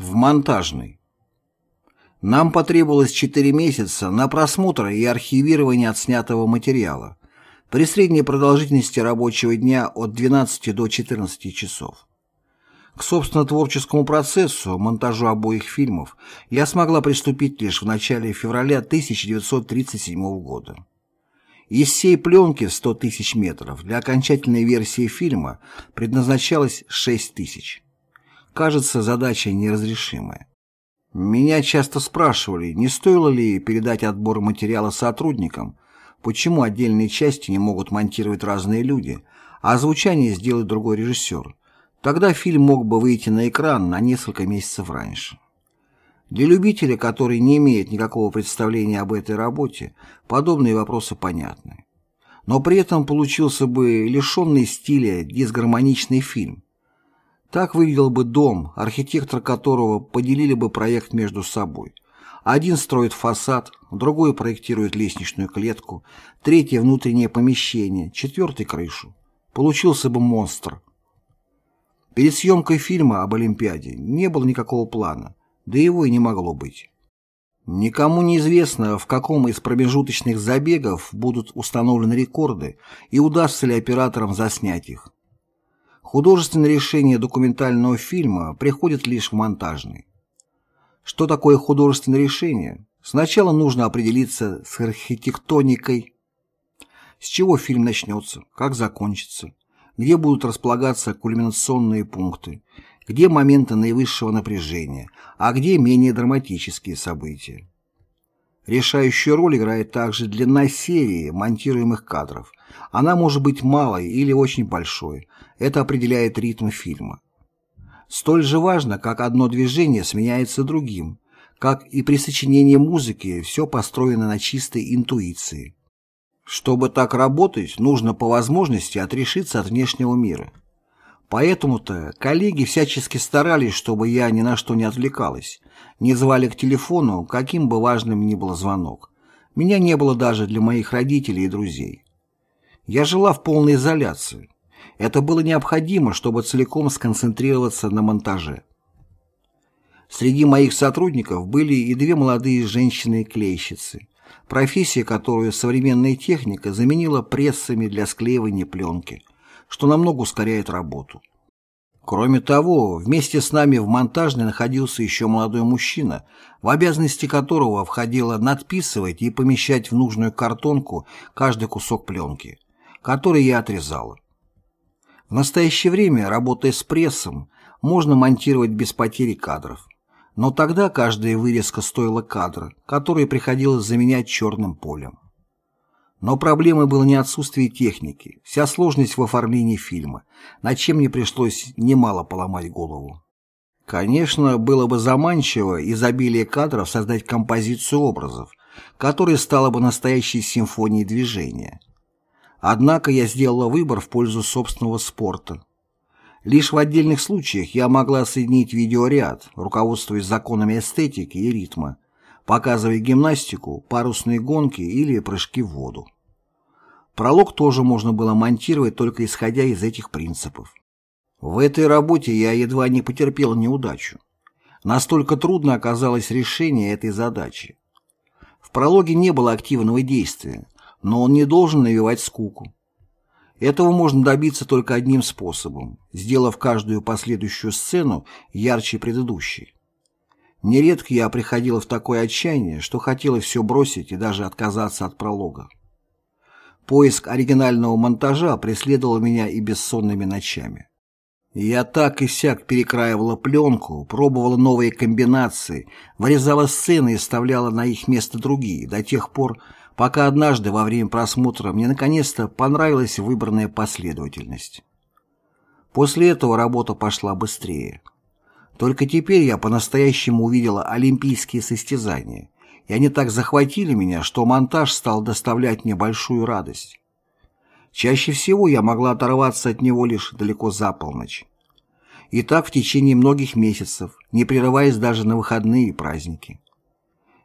В монтажный. Нам потребовалось 4 месяца на просмотр и архивирование отснятого материала при средней продолжительности рабочего дня от 12 до 14 часов. К собственно творческому процессу, монтажу обоих фильмов, я смогла приступить лишь в начале февраля 1937 года. Из всей пленки в 100 тысяч метров для окончательной версии фильма предназначалось 6 тысяч. Кажется, задача неразрешимая. Меня часто спрашивали, не стоило ли передать отбор материала сотрудникам, почему отдельные части не могут монтировать разные люди, а звучание сделает другой режиссер. Тогда фильм мог бы выйти на экран на несколько месяцев раньше. Для любителя, который не имеет никакого представления об этой работе, подобные вопросы понятны. Но при этом получился бы лишенный стиля дисгармоничный фильм, так выглядел бы дом, архитектор которого поделили бы проект между собой. Один строит фасад, другой проектирует лестничную клетку, третий – внутреннее помещение, четвертый – крышу. Получился бы монстр. Перед съемкой фильма об Олимпиаде не было никакого плана, да его и не могло быть. Никому не известно, в каком из промежуточных забегов будут установлены рекорды и удастся ли операторам заснять их. Художественное решение документального фильма приходит лишь в монтажный. Что такое художественное решение? Сначала нужно определиться с архитектоникой, с чего фильм начнется, как закончится, где будут располагаться кульминационные пункты, где моменты наивысшего напряжения, а где менее драматические события. Решающую роль играет также длина серии монтируемых кадров. Она может быть малой или очень большой. Это определяет ритм фильма. Столь же важно, как одно движение сменяется другим, как и при сочинении музыки все построено на чистой интуиции. Чтобы так работать, нужно по возможности отрешиться от внешнего мира. Поэтому-то коллеги всячески старались, чтобы я ни на что не отвлекалась, не звали к телефону, каким бы важным ни был звонок. Меня не было даже для моих родителей и друзей. Я жила в полной изоляции. Это было необходимо, чтобы целиком сконцентрироваться на монтаже. Среди моих сотрудников были и две молодые женщины-клейщицы, профессия, которую современная техника заменила прессами для склеивания пленки, что намного ускоряет работу. Кроме того, вместе с нами в монтажной находился еще молодой мужчина, в обязанности которого входило надписывать и помещать в нужную картонку каждый кусок пленки, который я отрезала. В настоящее время, работая с прессом, можно монтировать без потери кадров. Но тогда каждая вырезка стоила кадра, который приходилось заменять черным полем. Но проблемой было не отсутствие техники, вся сложность в оформлении фильма, над чем мне пришлось немало поломать голову. Конечно, было бы заманчиво изобилие кадров создать композицию образов, которая стала бы настоящей симфонией движения. Однако я сделала выбор в пользу собственного спорта. Лишь в отдельных случаях я могла соединить видеоряд, руководствуясь законами эстетики и ритма, показывая гимнастику, парусные гонки или прыжки в воду. Пролог тоже можно было монтировать только исходя из этих принципов. В этой работе я едва не потерпел неудачу. Настолько трудно оказалось решение этой задачи. В прологе не было активного действия, но он не должен навевать скуку. Этого можно добиться только одним способом, сделав каждую последующую сцену ярче предыдущей. Нередко я приходила в такое отчаяние, что хотела все бросить и даже отказаться от пролога. Поиск оригинального монтажа преследовал меня и бессонными ночами. Я так и сяк перекраивала пленку, пробовала новые комбинации, вырезала сцены и вставляла на их место другие, до тех пор, пока однажды во время просмотра мне наконец-то понравилась выбранная последовательность. После этого работа пошла быстрее. Только теперь я по-настоящему увидела олимпийские состязания, и они так захватили меня, что монтаж стал доставлять мне большую радость. Чаще всего я могла оторваться от него лишь далеко за полночь. И так в течение многих месяцев, не прерываясь даже на выходные и праздники.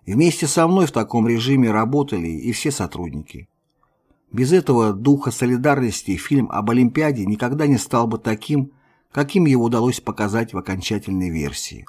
Вместе со мной в таком режиме работали и все сотрудники. Без этого духа солидарности фильм об Олимпиаде никогда не стал бы таким, каким его удалось показать в окончательной версии.